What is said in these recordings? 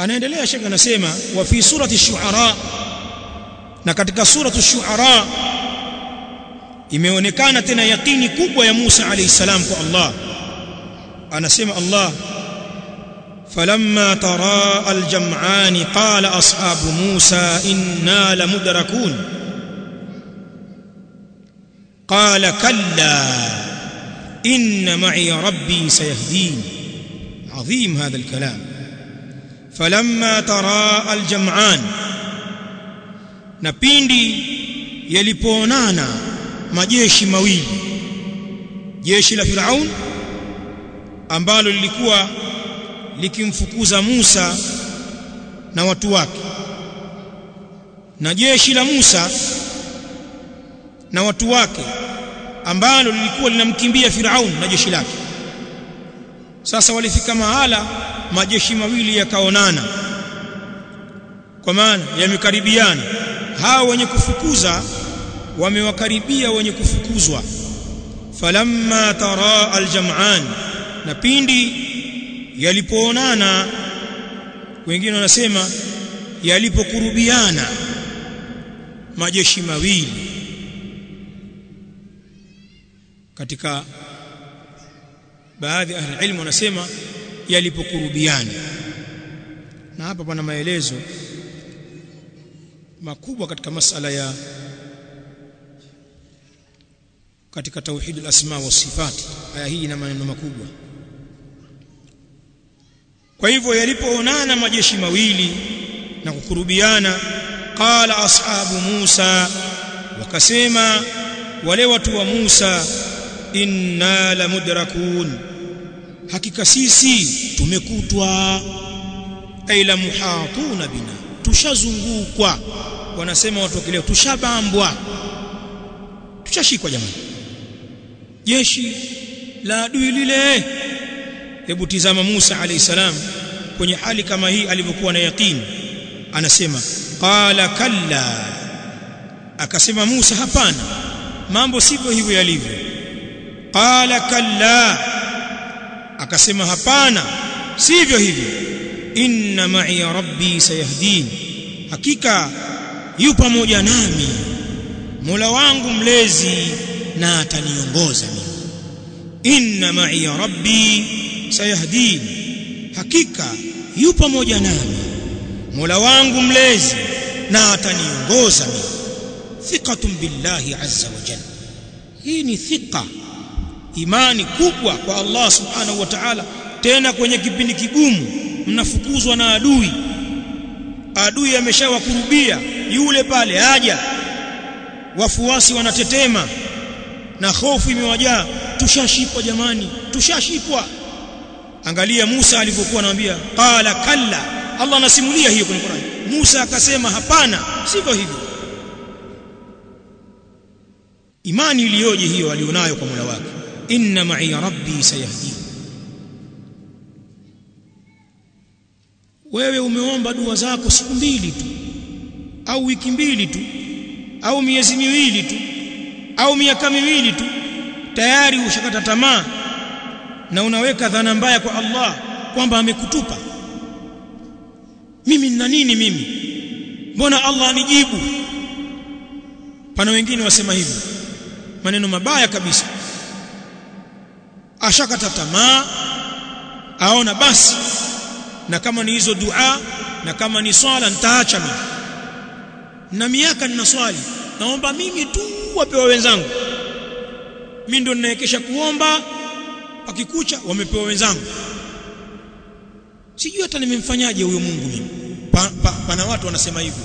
anaendelea shekhe anasema wa fi surati shuara na katika suratu shuara imeonekana tena yakini kubwa ya Musa alayhi salam kwa Allah anasema Allah فلما تراءى الجمعان قال أصحاب موسى إنا لمدركون قال كلا إن معي ربي سيهدين عظيم هذا الكلام falamma tara aljam'an. Na pindi yalipoonana majeshi mawili. Jeshi la Firaun ambalo lilikuwa likimfukuza Musa na watu wake. Na jeshi la Musa na watu wake ambalo lilikuwa linamkimbia Firaun na jeshi lake. Sasa walifika mahala majeshi mawili yakaonana. Kwa maana yamekaribiana. Hao wenye kufukuza wamewakaribia wenye kufukuzwa. Falamma tara aljam'an na pindi yalipoonana wengine wanasema yalipokurubiana majeshi mawili katika baadhi ahli ilmu wanasema yalipokurubiana na hapa pana maelezo makubwa katika masala ya katika tauhid al-asma wa sifat. Aya hii ina maneno makubwa. Kwa hivyo yalipoonana majeshi mawili na kukurubiana qala ashabu Musa wakasema wale watu wa Musa inna la mudrakun hakika sisi tumekutwa. Aila muhatuna bina. Tushazungukwa. Wanasema watu wakileo tushabambwa. Tushashikwa jamani. Jeshi la adui lile. Hebu tizama Musa alayhi salam kwenye hali kama hii alivyokuwa na yaqini anasema qala kalla. Akasema Musa hapana mambo sivyo hivyo yalivyo. Qala kalla akasema hapana sivyo hivyo. Inna ma'i rabbi sayahdin. Hakika yu pamoja nami. Mola wangu mlezi na ataniongoza mimi. Inna ma'i rabbi sayahdin. Hakika yu pamoja nami. Mola wangu mlezi na ataniongoza mimi. Thiqatun billahi azza wa jalla. Hii ni thika imani kubwa kwa Allah subhanahu wa ta'ala. Tena kwenye kipindi kigumu mnafukuzwa na adui. Adui ameshawakurubia yule pale haja. Wafuasi wanatetema na hofu imewajaa. Tushashikwa jamani tushashikwa. Angalia Musa alivyokuwa anamwambia qala kalla. Allah anasimulia hiyo kwenye Qur'an. Musa akasema hapana sivyo hivyo. Imani iliyoje hiyo alionayo kwa Mola wake inna ma'i rabbi sayahdi. Wewe umeomba dua zako siku mbili tu au wiki mbili tu au miezi miwili tu au miaka miwili tu tayari ushakata tamaa na unaweka dhana mbaya kwa Allah kwamba amekutupa. Mimi nina nini mimi? Mbona Allah anijibu pana wengine wasema hivyo maneno mabaya kabisa ashakata tamaa aona basi na kama ni hizo dua na kama ni swala nitaacha mimi. Na miaka nina swali naomba mimi tu wapewa wenzangu. Mimi ndo ninaekesha kuomba akikucha wamepewa wenzangu. Sijui hata nimemfanyaje huyo Mungu mimi. Pa, pa, pana watu wanasema hivyo.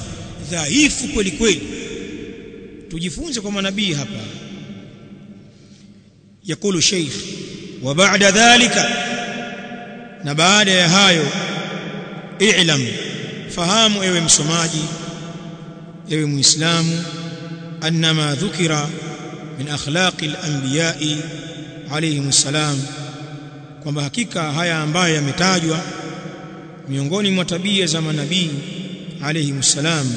Dhaifu kweli kweli. Tujifunze kwa manabii hapa. Yakulu sheikh wa ba'da dhalika na baada ya hayo i'lam fahamu ewe msomaji ewe muislamu annama dhukira min akhlaqi al-anbiya'i alayhim salam kwamba hakika haya ambayo yametajwa miongoni mwa tabia za manabii alayhim salam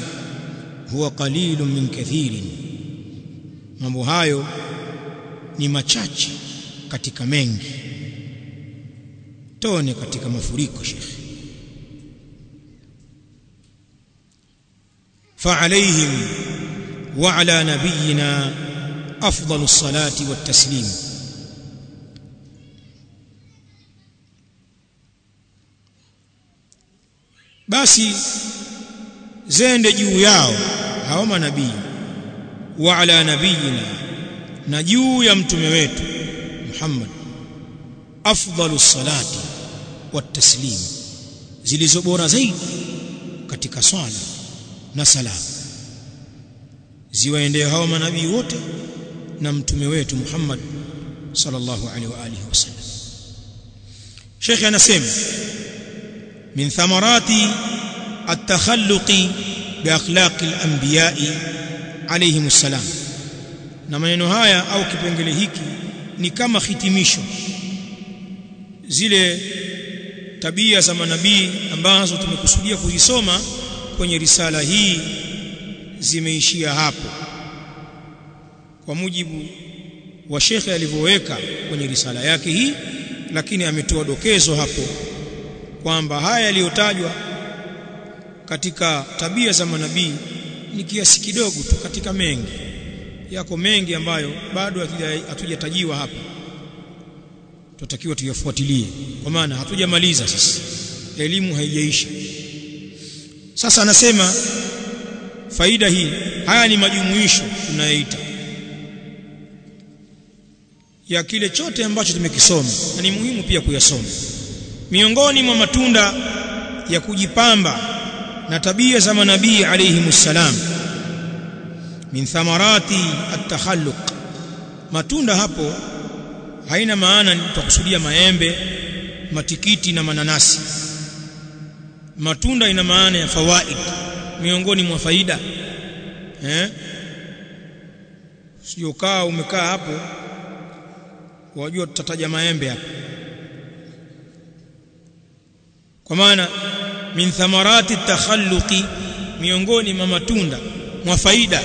huwa qalilun min kathirin. Mambo hayo ni machache katika mengi tone katika mafuriko shekhi فعليهم وعلى نبينا أفضل الصلاة والتسليم basi zende juu yao hao manabii wa ala nabiyina na juu ya mtume wetu Muhammad. Afdalu salati wataslim zilizo bora zaidi katika swala na salamu ziwaendee hao manabii wote na mtume wetu Muhammad sallallahu alaihi wa alihi wasallam Sheikh anasema min thamarati at-takhalluqi bi akhlaqi al-anbiya'i alayhimus salam. Na maneno haya au kipengele hiki ni kama hitimisho. Zile tabia za manabii ambazo tumekusudia kuzisoma kwenye risala hii zimeishia hapo. Kwa mujibu wa shekhe alivyoweka kwenye risala yake hii lakini ametoa dokezo hapo kwamba haya yaliyotajwa katika tabia za manabii ni kiasi kidogo tu katika mengi yako mengi ambayo bado hatujatajiwa hapa. Tutakiwa tuyafuatilie kwa maana hatujamaliza sasa elimu haijaisha. Sasa anasema faida hii haya ni majumuisho tunayoita. Ya kile chote ambacho tumekisoma na ni muhimu pia kuyasoma. Miongoni mwa matunda ya kujipamba na tabia za manabii alayhimussalam min thamarati at-takhalluq. Matunda hapo haina maana tutakusudia maembe matikiti na mananasi. Matunda ina maana ya fawaid miongoni mwa faida. Eh? Sio kaa umekaa hapo wajua tutataja maembe hapo. Kwa maana min thamarati takhalluqi miongoni mwa matunda mwa faida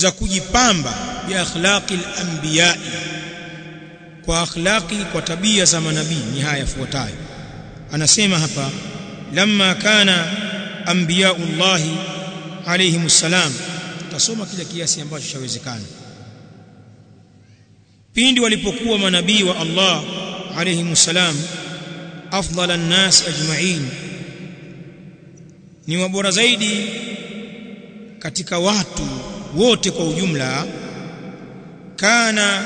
za kujipamba bi akhlaqi al-anbiya. Kwa akhlaqi kwa tabia za manabii ni haya yafuatayo. Anasema hapa lamma kana anbiya'ullah alayhimussalam tutasoma kile kiasi ambacho chawezekana. Pindi walipokuwa manabii wa Allah alayhimussalam afdala an-nas ajma'in. Ni wabora zaidi katika watu wote kwa ujumla kana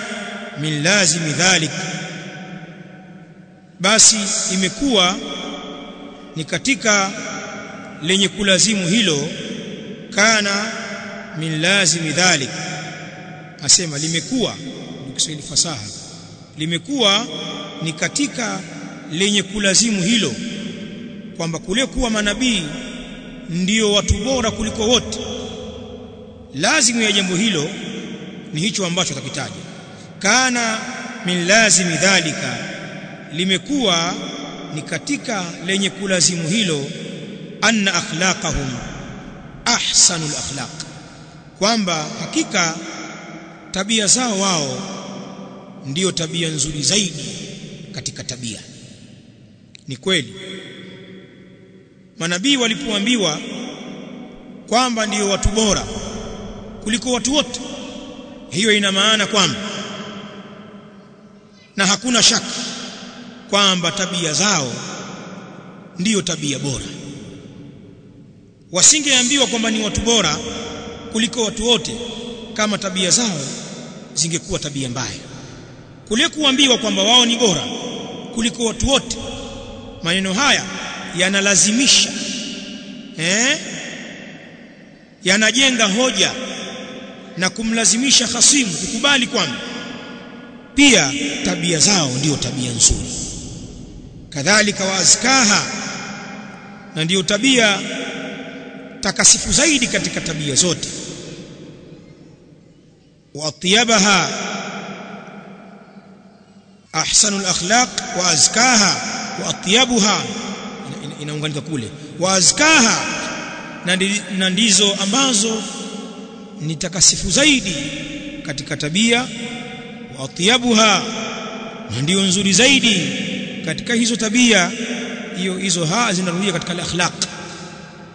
min lazimi dhalik. Basi imekuwa ni katika lenye kulazimu hilo kana min lazimi dhalik. Asema limekuwa Kiswahili fasaha limekuwa ni katika lenye kulazimu hilo kwamba kule kuwa manabii ndio watu bora kuliko wote lazimu ya jambo hilo ni hicho ambacho takitaja kana min lazimi dhalika limekuwa ni katika lenye kulazimu hilo anna akhlaqahum ahsanul akhlaq kwamba hakika tabia zao wao ndiyo tabia nzuri zaidi katika tabia. Ni kweli manabii walipoambiwa kwamba ndiyo watu bora kuliko watu wote. Hiyo ina maana kwamba na hakuna shaka kwamba tabia zao ndiyo tabia bora. Wasingeambiwa kwamba ni watu bora kuliko watu wote kama tabia zao zingekuwa tabia mbaya. Kule kuambiwa kwamba wao ni bora kuliko watu wote maneno haya yanalazimisha eh? Yanajenga hoja na kumlazimisha khasimu kukubali kwamba pia tabia zao ndiyo tabia nzuri. Kadhalika waazkaha na ndiyo tabia takasifu zaidi katika tabia zote. Waatyabaha ahsanu alakhlaq. Wa azkaha wa atyabuha inaunganika kule. Wa azkaha na ndizo ambazo ni takasifu zaidi katika tabia wa atyabuha ndio nzuri zaidi katika hizo tabia hiyo hizo ha zinarudia katika akhlaq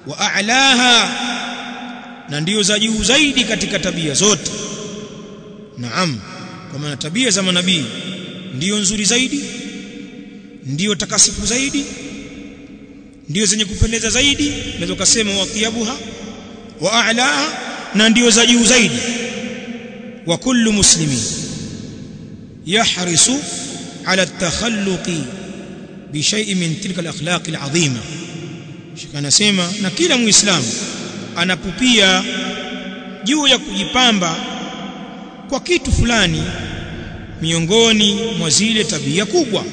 wa a'laha na ndio za juu zaidi katika tabia zote. Naam kwa maana tabia za manabii ndio nzuri zaidi ndio takasifu zaidi ndio zenye kupendeza zaidi. Naweza kusema wa atyabuha wa a'laha na ndio za juu zaidi. Wa kullu muslimin yahrisu ala at-takhalluqi bi shay'in min tilka al-akhlaq al-'azima. Anasema na kila muislamu anapupia juu ya kujipamba kwa kitu fulani miongoni mwa zile tabia kubwa.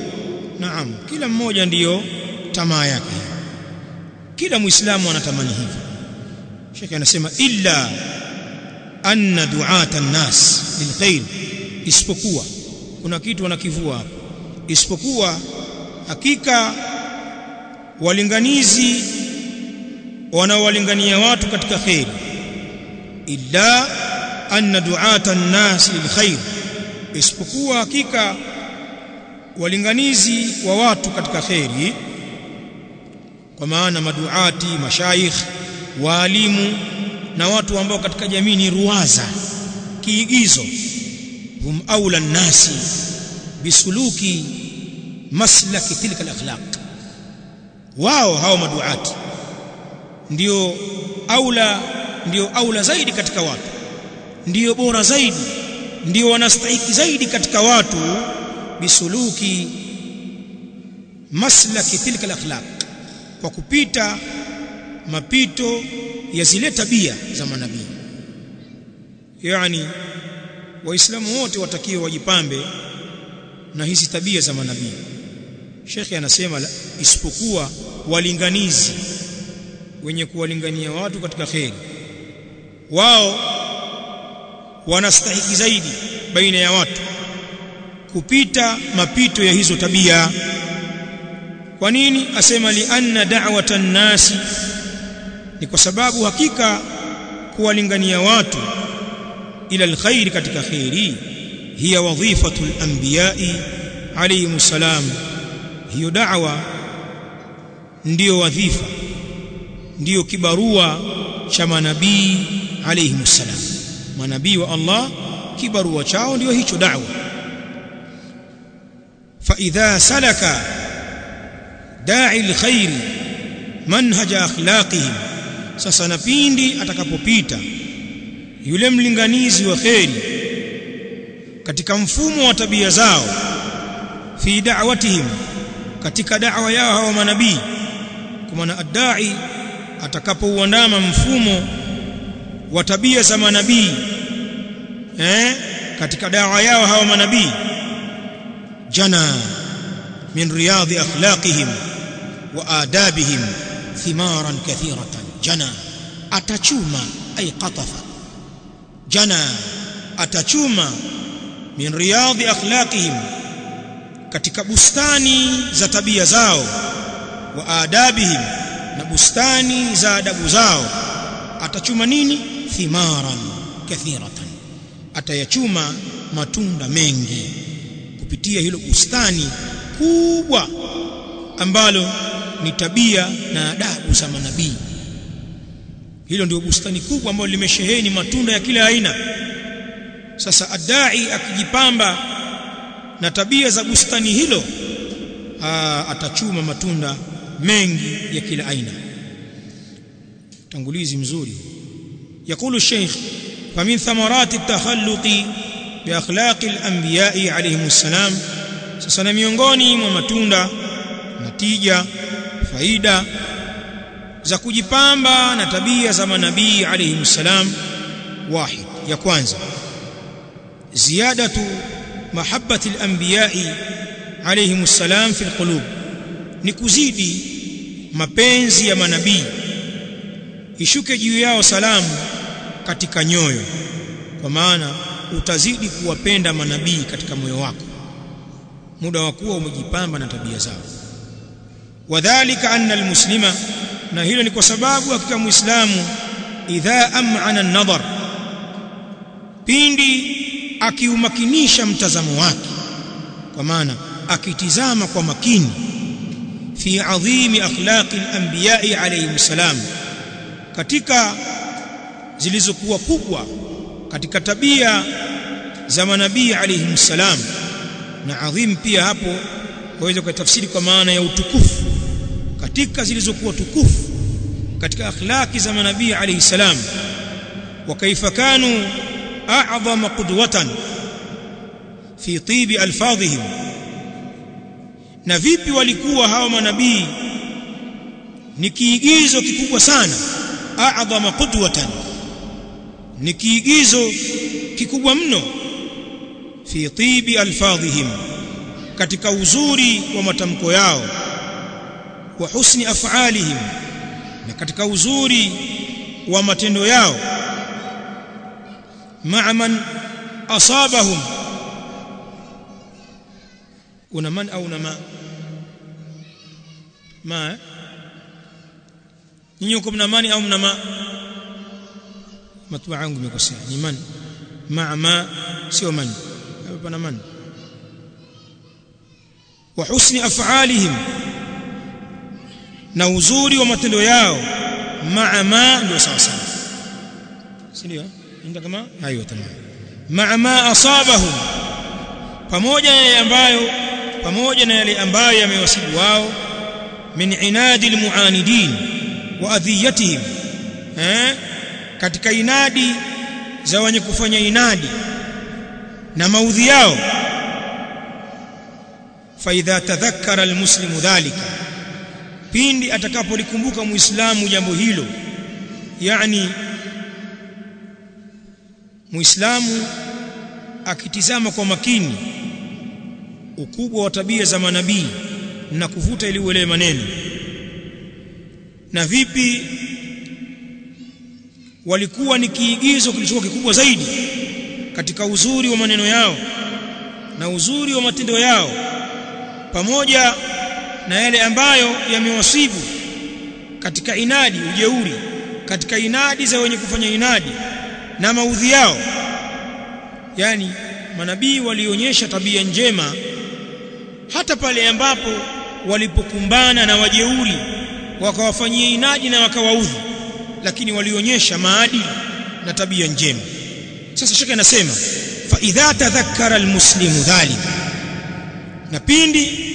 Naam kila mmoja ndiyo tamaa yake. Kila muislamu anatamani hivyo Sheikh anasema illa anna du'ata an-nas lilkhair isipokuwa kuna kitu wanakivua hapa isipokuwa hakika walinganizi wanaowalingania watu katika khair illa anna du'ata an-nas lilkhair isipokuwa hakika walinganizi wa watu katika khairi kwa maana maduati mashaikh waalimu na watu ambao katika jamii ni ruwaza kiigizo. Hum aula nasi bisuluki maslaki tilka al-akhlaq. Wao hao maduati ndio aula ndio aula zaidi katika watu ndio bora zaidi ndio wanastahiki zaidi katika watu bisuluki maslaki tilka al-akhlaq. Kwa kupita mapito ya zile tabia za manabii. Yani waislamu wote watakiwa wajipambe na hizi tabia za manabii. Shekhe anasema isipokuwa walinganizi wenye kuwalingania watu katika kheri. Wao wanastahiki zaidi baina ya watu kupita mapito ya hizo tabia. Kwa nini? Asema li anna da'watan nasi ni kwa sababu hakika kuwalingania watu ila alkhair katika khairi hiya wadhifatu alanbiyai alayhi salam hiyo da'wa ndiyo wadhifa ndiyo kibarua cha manabii alayhi salam manabii wa Allah kibarua chao ndiyo hicho da'wa. Idha salaka da'i alkhair manhaja akhlaqihim sasa na pindi atakapopita yule mlinganizi wa kheri katika mfumo wa tabia zao fi da'watihim katika da'wa yao hawa manabii kwa maana adai atakapouandama mfumo wa tabia za manabii eh katika da'wa yao hawa manabii jana min riyadhi akhlaqihim wa adabihim thimaran kathiratan jana atachuma ay qatafa. Jana atachuma min riyadhi akhlaqihim katika bustani za tabia zao wa adabihim na bustani za adabu zao. Atachuma nini? Thimaran kathiratan. Atayachuma matunda mengi. Kupitia hilo bustani kubwa ambalo ni tabia na adabu za manabii hilo ndio bustani kubwa ambalo limesheheni matunda ya kila aina sasa adai akijipamba na tabia za bustani hilo aa, atachuma matunda mengi ya kila aina tangulizi mzuri يقول الشيخ فمن ثمرات التخلق باخلاق الانبياء عليهم السلام sasa miongoni mwa matunda natija faida za kujipamba na tabia za manabii alayhi salam. Wahid ya kwanza. Ziyadatu mahabbati al-anbiya'i alayhi salam fi al-qulub ni kuzidi mapenzi ya manabii. Ishuke juu yao salamu katika nyoyo kwa maana utazidi kuwapenda manabii katika moyo wako. Muda wa kuwa umejipamba na tabia zao. Wadhālika anna al-muslima na hilo ni kwa sababu hakika muislamu idha am'ana an-nadhar pindi akiumakinisha mtazamo wake kwa maana akitizama kwa makini fi adhimi akhlaqi al-anbiya'i alayhi salam katika zilizokuwa kubwa katika tabia za manabii alayhi salam. Na adhim pia hapo waweza kutafsiri kwa maana ya utukufu katika zilizokuwa tukufu katika akhlaki za manabii alayhi salam wa kaifa kanu a'zama qudwatan fi tibi alfadhihim. Na vipi walikuwa hawa manabii? Ni kiigizo kikubwa sana a'zama qudwatan. Ni kiigizo kikubwa mno fi tibi alfadhihim katika uzuri wa matamko yao wa husni af'alihim na katika uzuri wa matendo yao. Ma'a man asabahum kuna man au na ma? Ma eh? uko mna mani au mna ma? Matbaa yangu imekosea ni man ma ma sio man pana man wa husni af'alihim na uzuri wa matendo yao maa ma ndio sawa sawa. Si ndio? Ndio kama hayo tamam maa ma asabahu pamoja na yale ambayo pamoja na yale ambayo yamewasibu wao min inadi almuanidin wa adhiyatihim eh katika inadi za wenye kufanya inadi na maudhi yao. Idha tadhakkara almuslimu dhalika pindi atakapolikumbuka muislamu jambo hilo. Yani muislamu akitizama kwa makini ukubwa wa tabia za manabii na kuvuta ili uelewe maneno. Na vipi walikuwa ni kiigizo kilichokuwa kikubwa zaidi katika uzuri wa maneno yao na uzuri wa matendo yao pamoja na yale ambayo yamewasibu katika inadi ujeuri katika inadi za wenye kufanya inadi na maudhi yao. Yani manabii walionyesha tabia njema hata pale ambapo walipokumbana na wajeuri wakawafanyia inadi na wakawaudhi lakini walionyesha maadili na tabia njema. Sasa shaka anasema fa idha tadhakkara almuslimu dhalika. Na pindi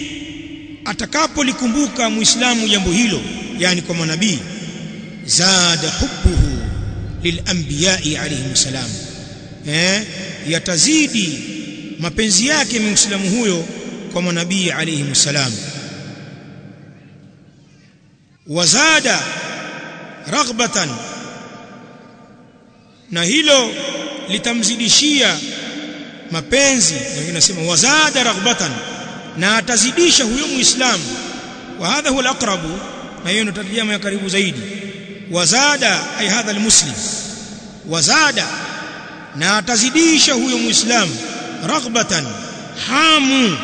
atakapolikumbuka muislamu jambo hilo yani kwa manabii zada hubbuhu lilanbiyai alayhim salam. Eh yatazidi mapenzi yake muislamu huyo kwa manabii alayhim salam. Wazada raghbatan na hilo litamzidishia mapenzi. Wengine nasema wazada raghbatan na atazidisha huyo muislamu. Wa hadha huwa alaqrabu na hiyo ndio tarjama ya karibu zaidi. Wazada ay hadha almuslim. Wazada na atazidisha huyo muislamu. Raghbatan hamu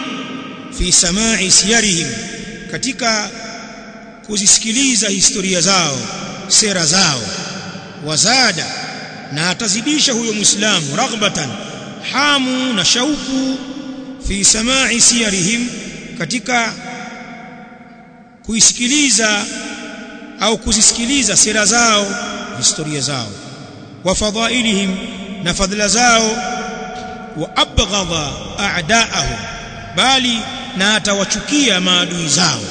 fi samai siyarihim katika kuzisikiliza historia zao sera zao. Wazada na atazidisha huyo muislamu. Raghbatan hamu na shauku fi samai siyarihim katika kuisikiliza au kuzisikiliza sira zao historia zao wa fadhailihim na fadhila zao wa abghadha a'da'ahum bali na atawachukia maadui zao.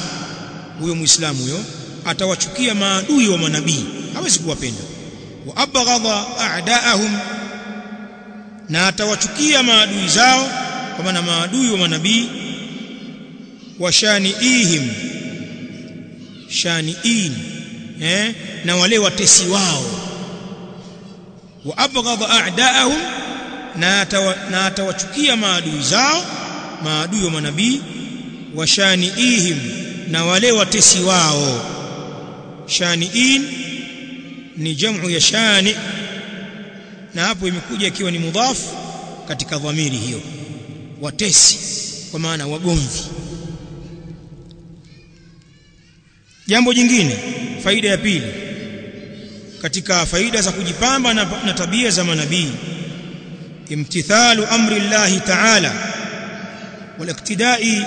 Huyo muislamu huyo atawachukia maadui wa manabii hawezi kuwapenda. Wa abghadha a'da'ahum na atawachukia maadui zao kwa maana maadui wa manabii wa shaniihim shaniin eh na wale watesi wao. Wa abghadha a'da'ahum na atawa, na atawachukia maadui zao maadui wa manabii wa shaniihim na wale watesi wao. Shaniin ni jamu ya shani na hapo imekuja ikiwa ni mudhaf katika dhamiri hiyo watesi kwa maana wagomvi. Jambo jingine faida ya pili. Katika faida za kujipamba na, na tabia za manabii imtithalu amri llahi taala waliktidai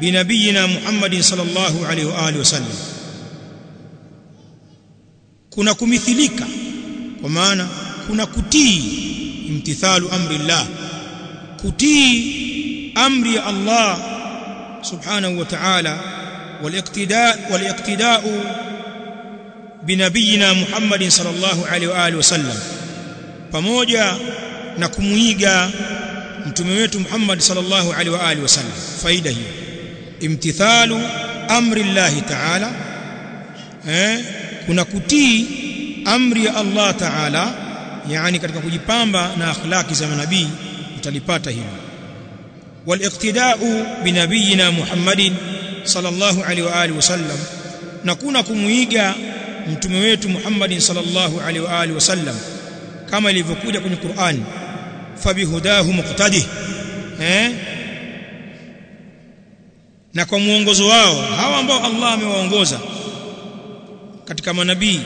binabiyina muhammadin sallallahu alaihi wa alihi wasallam. Kuna kumithilika kwa maana kuna kutii imtithalu amri llahi kutii amri ya Allah subhanahu wa ta'ala waliqtida binabiyina Muhammadin sallallahu alaihi wa alihi wasallam pamoja na kumuiga mtume wetu Muhammad sallallahu alaihi wa alihi wasallam faida hiyo. Imtithalu amri Allah ta'ala eh kuna kutii amri ya Allah ta'ala yani katika kujipamba na akhlaki za manabii utalipata hilo. Waliqtida'u binabiyina Muhammadin sallallahu alaihi wa alihi wasallam na kuna kumuiga mtume wetu Muhammadin sallallahu alaihi wa alihi wasallam kama ilivyokuja kwenye Qur'an fabihudahu muqtadi eh? Na kwa muongozo wao hawa ambao Allah amewaongoza katika manabii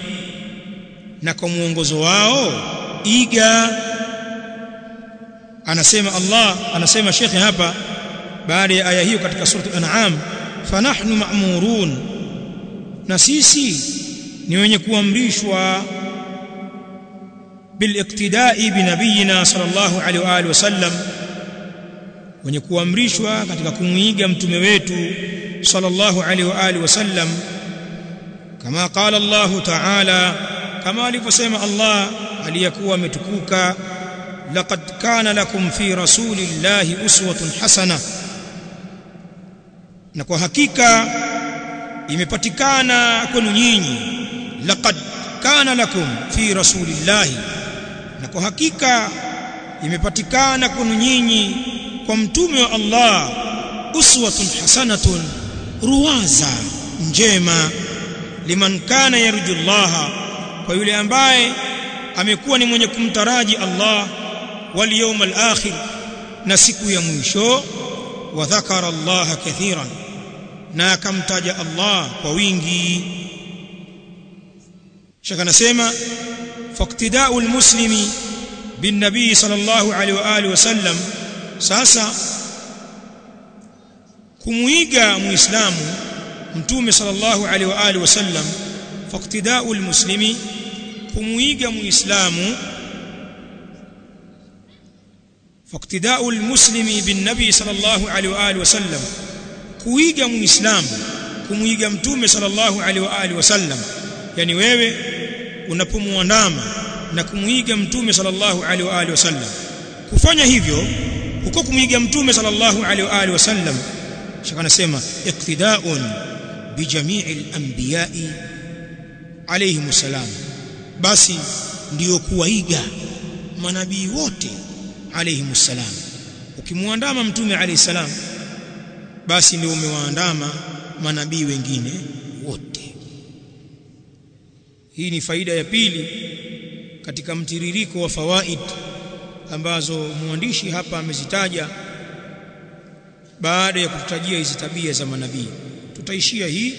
na kwa muongozo wao iga anasema Allah anasema shekhe hapa baada ya aya hiyo katika sura al-an'am fanahnu ma'murun na sisi ni wenye kuamrishwa بالاقتداء بنبينا صلى الله عليه واله وسلم wenye kuamrishwa katika kumuiga mtume wetu sallallahu alaihi wa alihi wasallam kama qala Allah ta'ala kama alivyosema Allah aliyakuwa ametukuka laqad kana lakum fi rasulillahi uswatun hasana na kwa hakika imepatikana kwenu nyinyi laqad kana lakum fi rasulillahi. Na kwa hakika imepatikana kwenu nyinyi kwa mtume wa Allah uswatun hasanatun ruwaza njema liman kana yarju Allah kwa yule ambaye amekuwa ni mwenye kumtaraji Allah واليوم الآخر نسك يا يمشو وذكر الله كثيرا. نا كم تاج الله ووينجي. شكنا سيما فاقتداء المسلم بالنبي صلى الله عليه وآله وسلم ساسا كمويقى مسلم متوم صلى الله عليه وآله وسلم فاقتداء المسلم كمويقى مسلم كمويقى faqtida'u almuslimi bin nabii sallallahu alaihi wa alihi wasallam kuiga muislamu kumuiga mtume sallallahu alaihi wa alihi wasallam yani wewe unapomuandama na kumuiga mtume sallallahu alaihi wa alihi wasallam kufanya hivyo huko kumuiga mtume sallallahu alaihi wa alihi wasallam shaka nasema iqtida'un bi jami'il anbiya'i alayhi salam. Basi ndiyo kuwaiga manabii wote alayhi salam. Ukimuandama mtume alayhi salam basi ndio umewaandama manabii wengine wote. Hii ni faida ya pili katika mtiririko wa fawaid ambazo mwandishi hapa amezitaja baada ya kututajia hizi tabia za manabii. Tutaishia hii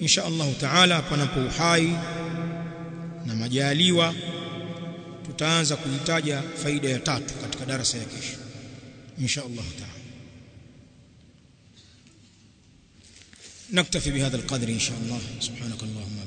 insha Allah taala panapo uhai na majaliwa. Tutaanza kuitaja faida ya tatu darasa ya kesho insha Allah taala نكتفي بهذا القدر إن شاء الله. سبحانك اللهم